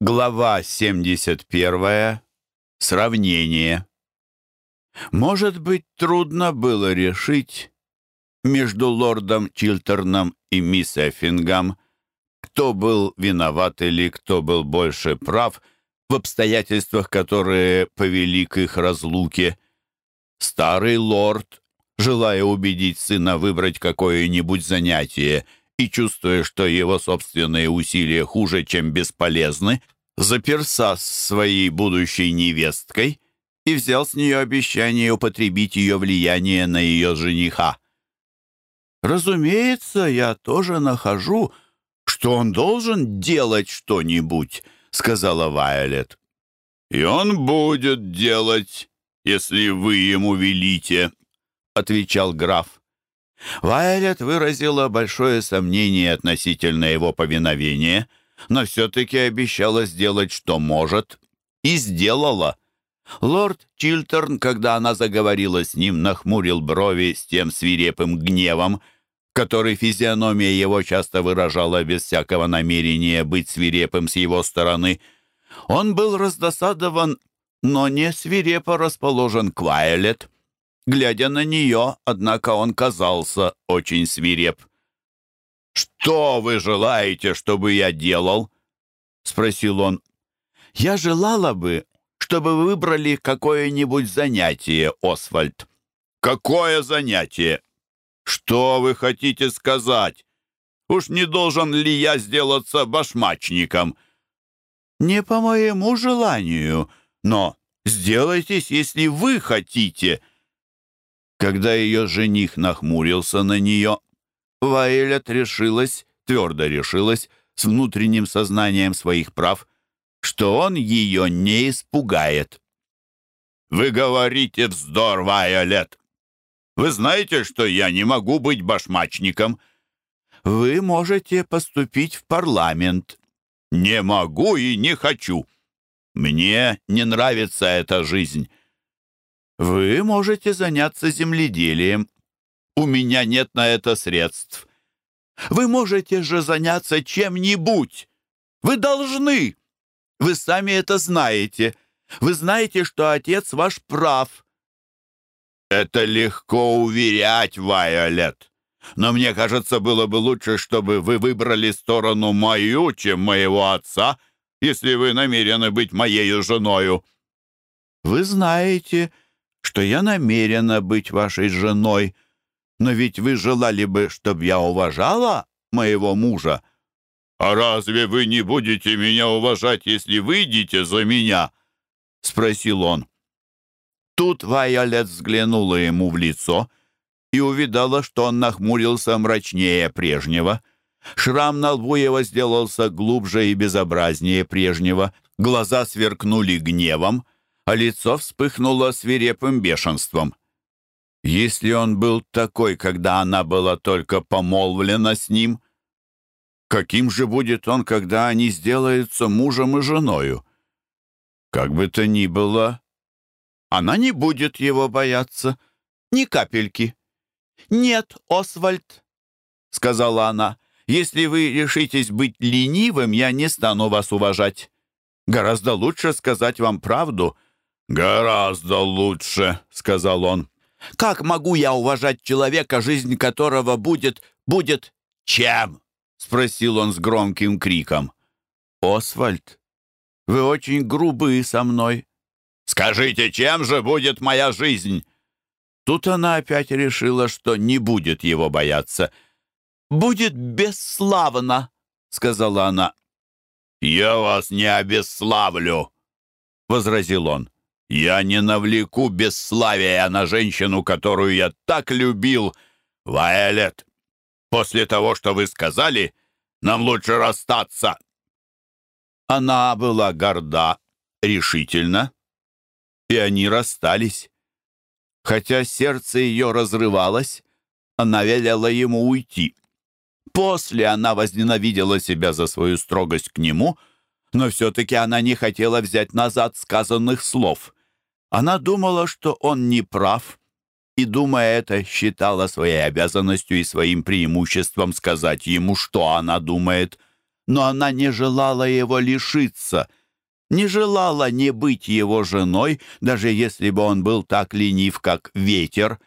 Глава 71. Сравнение. Может быть, трудно было решить между лордом Чилтерном и мисс Эффингам, кто был виноват или кто был больше прав в обстоятельствах, которые повели к их разлуке. Старый лорд, желая убедить сына выбрать какое-нибудь занятие и чувствуя, что его собственные усилия хуже, чем бесполезны, заперся с своей будущей невесткой и взял с нее обещание употребить ее влияние на ее жениха. «Разумеется, я тоже нахожу, что он должен делать что-нибудь», — сказала Вайолет. «И он будет делать, если вы ему велите», — отвечал граф. Вайолет выразила большое сомнение относительно его повиновения, но все-таки обещала сделать, что может, и сделала. Лорд Чилтерн, когда она заговорила с ним, нахмурил брови с тем свирепым гневом, который физиономия его часто выражала без всякого намерения быть свирепым с его стороны. Он был раздосадован, но не свирепо расположен к Вайолет. Глядя на нее, однако он казался очень свиреп. «Что вы желаете, чтобы я делал?» — спросил он. «Я желала бы, чтобы вы выбрали какое-нибудь занятие, Освальд». «Какое занятие? Что вы хотите сказать? Уж не должен ли я сделаться башмачником?» «Не по моему желанию, но сделайтесь, если вы хотите». Когда ее жених нахмурился на нее, Ваэлет решилась, твердо решилась, с внутренним сознанием своих прав, что он ее не испугает. «Вы говорите вздор, Вайолет! Вы знаете, что я не могу быть башмачником?» «Вы можете поступить в парламент». «Не могу и не хочу. Мне не нравится эта жизнь. Вы можете заняться земледелием. У меня нет на это средств. Вы можете же заняться чем-нибудь. Вы должны. Вы сами это знаете. Вы знаете, что отец ваш прав. Это легко уверять, Вайолет. Но мне кажется, было бы лучше, чтобы вы выбрали сторону мою, чем моего отца, если вы намерены быть моей женою. Вы знаете, что я намерена быть вашей женой, но ведь вы желали бы, чтобы я уважала моего мужа. А разве вы не будете меня уважать, если выйдете за меня? Спросил он. Тут Вайолет взглянула ему в лицо и увидала, что он нахмурился мрачнее прежнего. Шрам на лбу его сделался глубже и безобразнее прежнего. Глаза сверкнули гневом, а лицо вспыхнуло свирепым бешенством. Если он был такой, когда она была только помолвлена с ним, каким же будет он, когда они сделаются мужем и женою? Как бы то ни было, она не будет его бояться, ни капельки. «Нет, Освальд», — сказала она, — «если вы решитесь быть ленивым, я не стану вас уважать. Гораздо лучше сказать вам правду — «Гораздо лучше», — сказал он. «Как могу я уважать человека, жизнь которого будет... будет... чем?» — спросил он с громким криком. «Освальд, вы очень грубы со мной». «Скажите, чем же будет моя жизнь?» Тут она опять решила, что не будет его бояться. «Будет бесславно», — сказала она. «Я вас не обесславлю», — возразил он. Я не навлеку бесславия на женщину, которую я так любил. Вайолет, после того, что вы сказали, нам лучше расстаться». Она была горда, решительно, и они расстались. Хотя сердце ее разрывалось, она велела ему уйти. После она возненавидела себя за свою строгость к нему, но все-таки она не хотела взять назад сказанных слов. Она думала, что он не прав, и, думая это, считала своей обязанностью и своим преимуществом сказать ему, что она думает. но она не желала его лишиться, не желала не быть его женой, даже если бы он был так ленив, как ветер.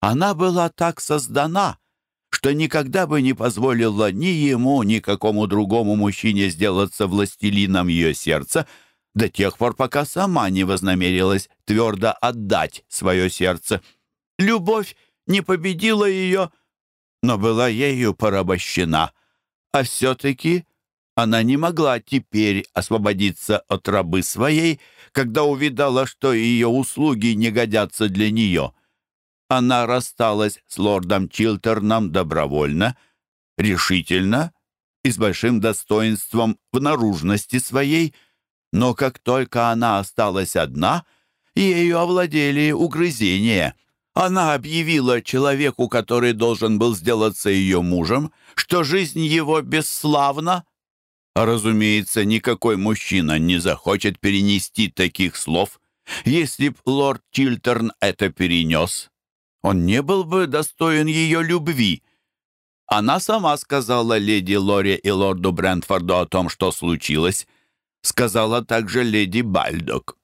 Она была так создана, что никогда бы не позволила ни ему, ни какому другому мужчине сделаться властелином ее сердца до тех пор, пока сама не вознамерилась твердо отдать свое сердце. Любовь не победила ее, но была ею порабощена, а все-таки она не могла теперь освободиться от рабы своей, когда увидала, что ее услуги не годятся для нее. Она рассталась с лордом Чилтерном добровольно, решительно и с большим достоинством в наружности своей, но как только она осталась одна, ею овладели угрызения. Она объявила человеку, который должен был сделаться ее мужем, что жизнь его бесславна, а, разумеется, никакой мужчина не захочет перенести таких слов. Если б лорд Чилтерн это перенес, он не был бы достоин ее любви. Она сама сказала леди Лоре и лорду Брентфорду о том, что случилось. Сказала также леди Бальдок.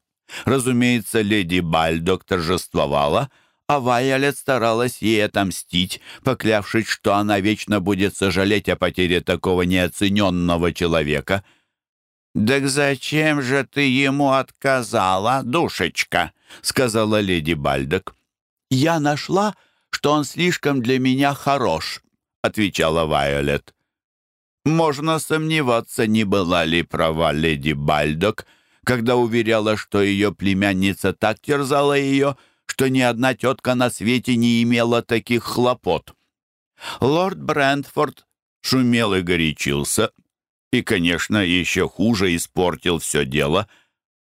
Разумеется, леди Бальдок торжествовала — а Вайолет старалась ей отомстить, поклявшись, что она вечно будет сожалеть о потере такого неоцененного человека. «Так зачем же ты ему отказала, душечка?» — сказала леди Бальдок. «Я нашла, что он слишком для меня хорош», — отвечала Вайолет. Можно сомневаться, не была ли права леди Бальдок, когда уверяла, что ее племянница так терзала ее, — что ни одна тетка на свете не имела таких хлопот. Лорд Брентфорд шумел и горячился, и, конечно, еще хуже испортил все дело.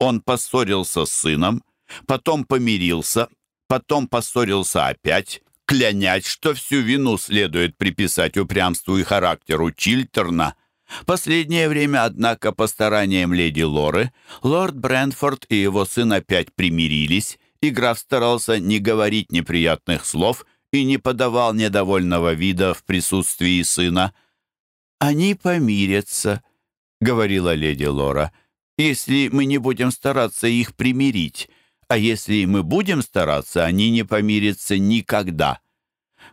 Он поссорился с сыном, потом помирился, потом поссорился опять, клянять, что всю вину следует приписать упрямству и характеру Чилтерна. Последнее время, однако, по стараниям леди Лоры, лорд Брентфорд и его сын опять примирились, и граф старался не говорить неприятных слов и не подавал недовольного вида в присутствии сына. «Они помирятся», — говорила леди Лора, «если мы не будем стараться их примирить, а если мы будем стараться, они не помирятся никогда».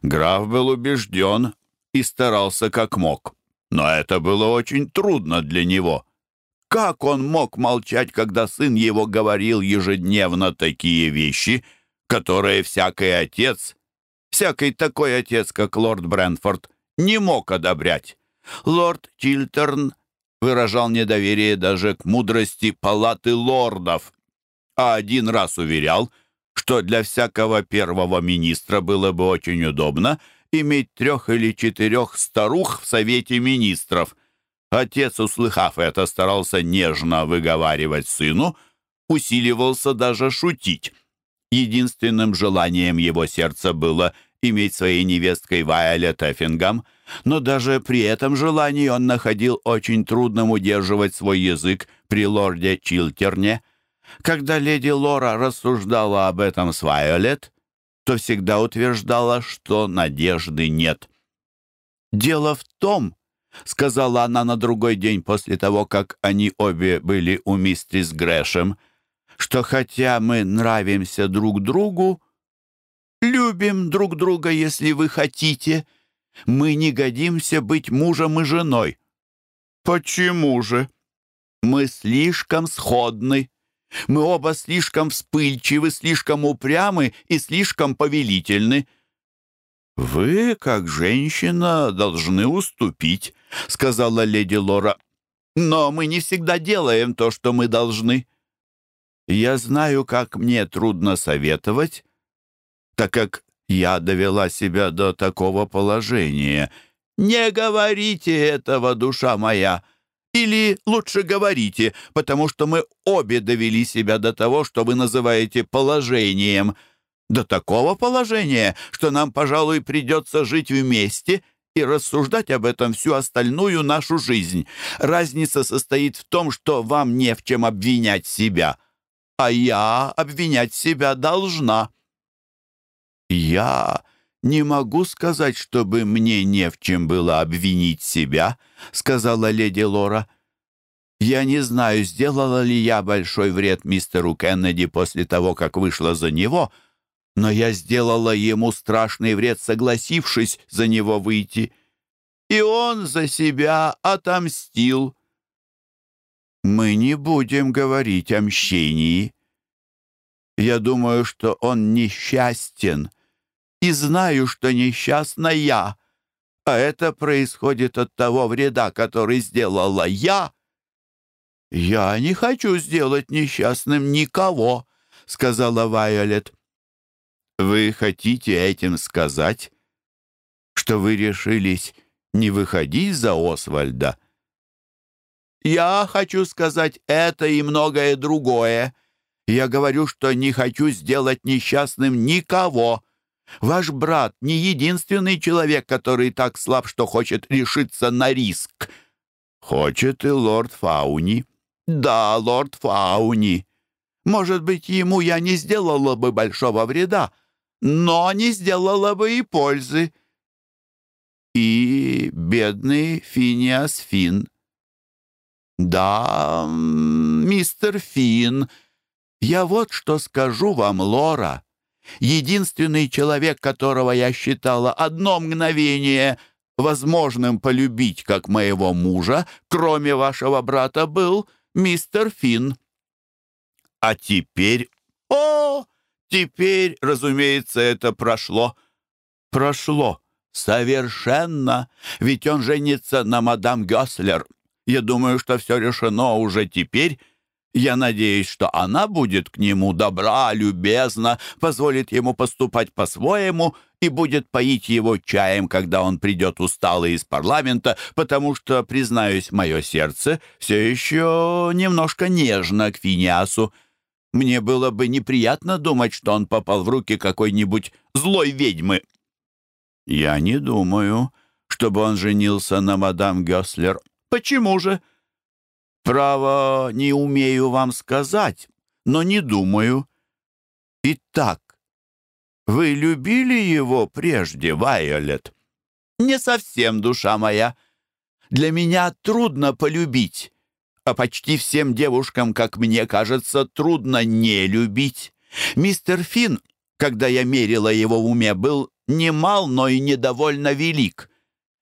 Граф был убежден и старался как мог, но это было очень трудно для него — как он мог молчать, когда сын его говорил ежедневно такие вещи, которые всякий отец, всякий такой отец, как лорд Брэнфорд, не мог одобрять? Лорд Чилтерн выражал недоверие даже к мудрости палаты лордов, а один раз уверял, что для всякого первого министра было бы очень удобно иметь трех или четырех старух в Совете министров. Отец, услыхав это, старался нежно выговаривать сыну, усиливался даже шутить. Единственным желанием его сердца было иметь своей невесткой Вайолет Эффингам, но даже при этом желании он находил очень трудным удерживать свой язык при лорде Чилтерне. Когда леди Лора рассуждала об этом с Вайолет, то всегда утверждала, что надежды нет. Дело в том, — сказала она на другой день после того, как они обе были у мистерис Грэшем, «что хотя мы нравимся друг другу, любим друг друга, если вы хотите, мы не годимся быть мужем и женой». «Почему же?» «Мы слишком сходны. Мы оба слишком вспыльчивы, слишком упрямы и слишком повелительны». «Вы, как женщина, должны уступить», — сказала леди Лора. «Но мы не всегда делаем то, что мы должны». «Я знаю, как мне трудно советовать, так как я довела себя до такого положения. Не говорите этого, душа моя!» Или лучше говорите, потому что мы обе довели себя до того, что вы называете положением — до такого положения, что нам, пожалуй, придется жить вместе и рассуждать об этом всю остальную нашу жизнь. Разница состоит в том, что вам не в чем обвинять себя, а я обвинять себя должна. Я не могу сказать, чтобы мне не в чем было обвинить себя», — сказала леди Лора. «Я не знаю, сделала ли я большой вред мистеру Кеннеди после того, как вышла за него, но я сделала ему страшный вред, согласившись за него выйти. И он за себя отомстил». «Мы не будем говорить о мщении. Я думаю, что он несчастен» и знаю, что несчастна я. А это происходит от того вреда, который сделала я. Я не хочу сделать несчастным никого, сказала Вайолет. Вы хотите этим сказать, что вы решились не выходить за Освальда? Я хочу сказать это и многое другое. Я говорю, что не хочу сделать несчастным никого. Ваш брат не единственный человек, который так слаб, что хочет решиться на риск. Хочет и лорд Фауни. Да, лорд Фауни. Может быть, ему я не сделала бы большого вреда, но не сделала бы и пользы. И бедный Финиас Фин. Да, мистер Фин, я вот что скажу вам, Лора единственный человек, которого я считала одно мгновение возможным полюбить, как моего мужа, кроме вашего брата, был мистер Финн. А теперь... О, теперь, разумеется, это прошло. Прошло. Совершенно. Ведь он женится на мадам Гёслер. Я думаю, что все решено уже теперь, я надеюсь, что она будет к нему добра, любезна, позволит ему поступать по-своему и будет поить его чаем, когда он придет усталый из парламента, потому что, признаюсь, мое сердце все еще немножко нежно к Финиасу. Мне было бы неприятно думать, что он попал в руки какой-нибудь злой ведьмы. Я не думаю, чтобы он женился на мадам Гёслер. Почему же? Право, не умею вам сказать, но не думаю. Итак, вы любили его прежде, Вайолет? Не совсем, душа моя. Для меня трудно полюбить, а почти всем девушкам, как мне кажется, трудно не любить. Мистер Финн, когда я мерила его в уме, был не мал, но и недовольно велик.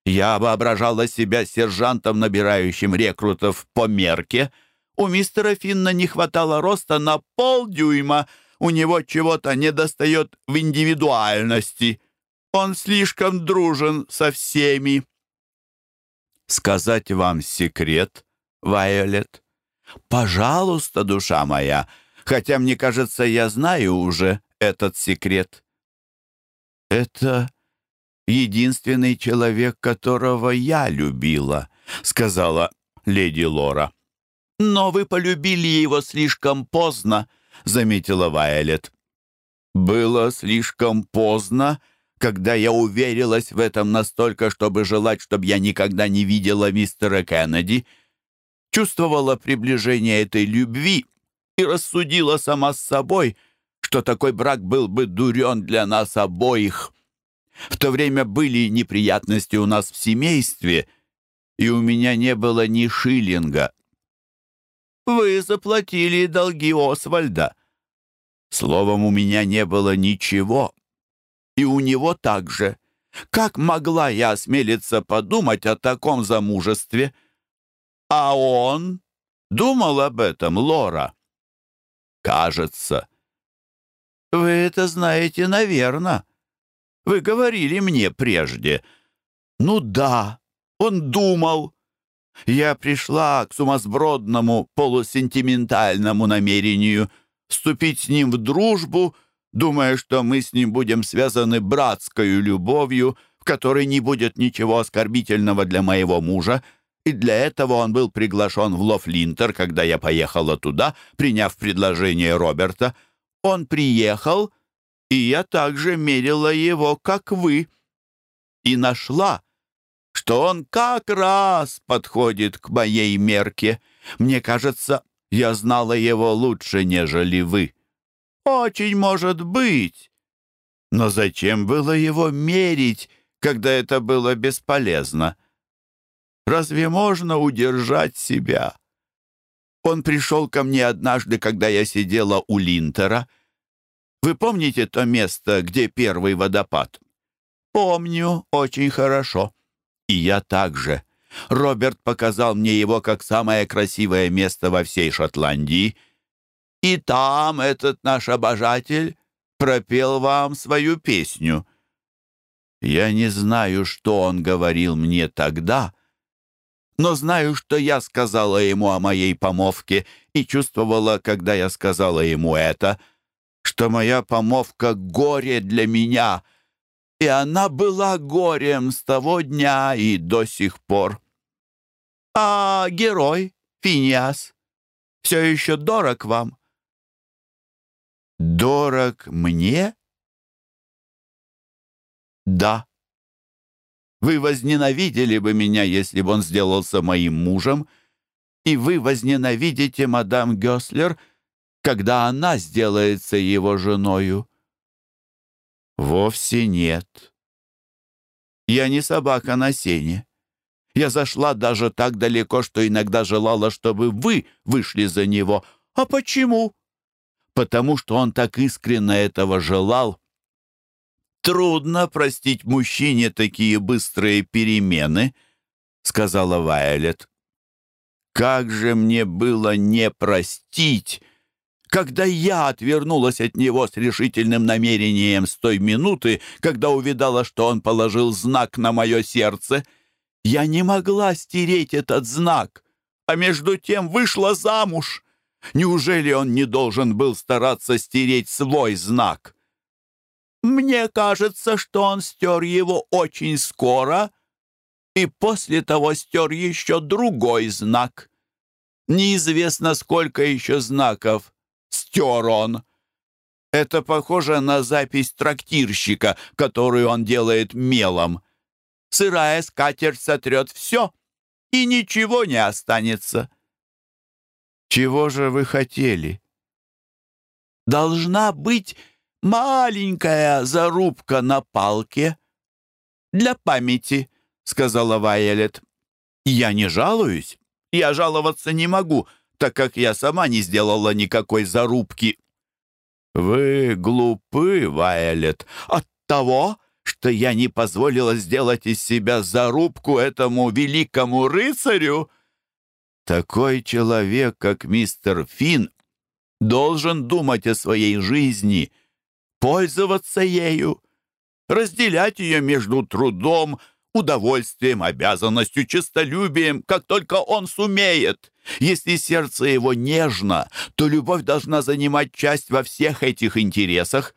Я воображала себя сержантом, набирающим рекрутов по мерке. У мистера Финна не хватало роста на полдюйма. У него чего-то недостает в индивидуальности. Он слишком дружен со всеми. Сказать вам секрет, Вайолет? Пожалуйста, душа моя, хотя мне кажется, я знаю уже этот секрет. Это единственный человек, которого я любила», — сказала леди Лора. «Но вы полюбили его слишком поздно», — заметила Вайолет. «Было слишком поздно, когда я уверилась в этом настолько, чтобы желать, чтобы я никогда не видела мистера Кеннеди, чувствовала приближение этой любви и рассудила сама с собой, что такой брак был бы дурен для нас обоих». В то время были неприятности у нас в семействе, и у меня не было ни шиллинга. Вы заплатили долги Освальда. Словом, у меня не было ничего. И у него также. Как могла я осмелиться подумать о таком замужестве? А он думал об этом, Лора? Кажется. Вы это знаете, наверное. Вы говорили мне прежде». «Ну да, он думал». Я пришла к сумасбродному, полусентиментальному намерению вступить с ним в дружбу, думая, что мы с ним будем связаны братской любовью, в которой не будет ничего оскорбительного для моего мужа, и для этого он был приглашен в Лофлинтер, когда я поехала туда, приняв предложение Роберта. Он приехал и я также мерила его, как вы, и нашла, что он как раз подходит к моей мерке. Мне кажется, я знала его лучше, нежели вы. Очень может быть. Но зачем было его мерить, когда это было бесполезно? Разве можно удержать себя? Он пришел ко мне однажды, когда я сидела у Линтера. Вы помните то место, где первый водопад? Помню очень хорошо. И я также. Роберт показал мне его как самое красивое место во всей Шотландии. И там этот наш обожатель пропел вам свою песню. Я не знаю, что он говорил мне тогда, но знаю, что я сказала ему о моей помовке и чувствовала, когда я сказала ему это, что моя помовка — горе для меня, и она была горем с того дня и до сих пор. А герой, Финиас, все еще дорог вам? Дорог мне? Да. Вы возненавидели бы меня, если бы он сделался моим мужем, и вы возненавидите мадам Гёслер, когда она сделается его женою. Вовсе нет. Я не собака на сене. Я зашла даже так далеко, что иногда желала, чтобы вы вышли за него. А почему? Потому что он так искренне этого желал, «Трудно простить мужчине такие быстрые перемены», — сказала Вайолет. «Как же мне было не простить, когда я отвернулась от него с решительным намерением с той минуты, когда увидала, что он положил знак на мое сердце. Я не могла стереть этот знак, а между тем вышла замуж. Неужели он не должен был стараться стереть свой знак?» Мне кажется, что он стер его очень скоро и после того стер еще другой знак. Неизвестно, сколько еще знаков стер он. Это похоже на запись трактирщика, которую он делает мелом. Сырая скатерть сотрет все, и ничего не останется. Чего же вы хотели? Должна быть маленькая зарубка на палке. Для памяти, сказала Вайолет. Я не жалуюсь. Я жаловаться не могу, так как я сама не сделала никакой зарубки. Вы глупы, Вайолет, от того, что я не позволила сделать из себя зарубку этому великому рыцарю. Такой человек, как мистер Финн, должен думать о своей жизни — пользоваться ею, разделять ее между трудом, удовольствием, обязанностью, честолюбием, как только он сумеет. Если сердце его нежно, то любовь должна занимать часть во всех этих интересах.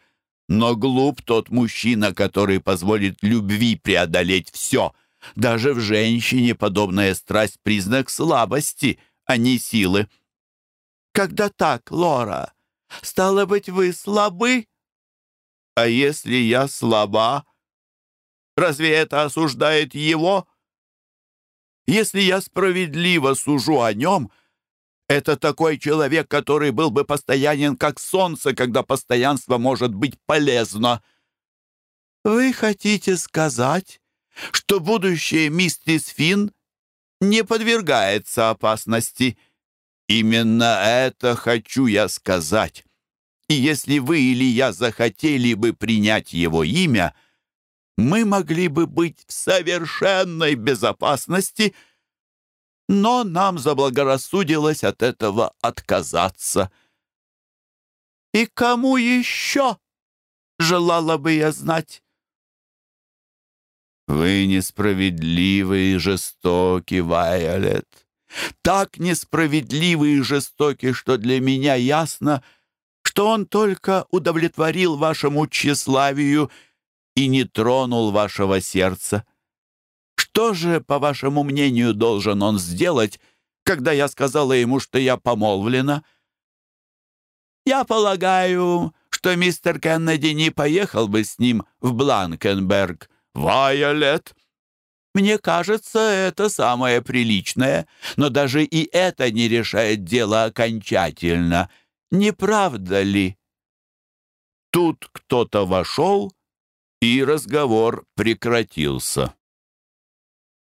Но глуп тот мужчина, который позволит любви преодолеть все. Даже в женщине подобная страсть — признак слабости, а не силы. «Когда так, Лора, стало быть, вы слабы?» А если я слаба, разве это осуждает его? Если я справедливо сужу о нем, это такой человек, который был бы постоянен, как солнце, когда постоянство может быть полезно. Вы хотите сказать, что будущее миссис Финн не подвергается опасности? Именно это хочу я сказать. И если вы или я захотели бы принять его имя, мы могли бы быть в совершенной безопасности, но нам заблагорассудилось от этого отказаться. И кому еще желала бы я знать? Вы несправедливы и жестоки, Вайолет. Так несправедливы и жестоки, что для меня ясно — что он только удовлетворил вашему тщеславию и не тронул вашего сердца. Что же, по вашему мнению, должен он сделать, когда я сказала ему, что я помолвлена? Я полагаю, что мистер Кеннеди не поехал бы с ним в Бланкенберг. Вайолет, мне кажется, это самое приличное, но даже и это не решает дело окончательно. Не правда ли? Тут кто-то вошел и разговор прекратился.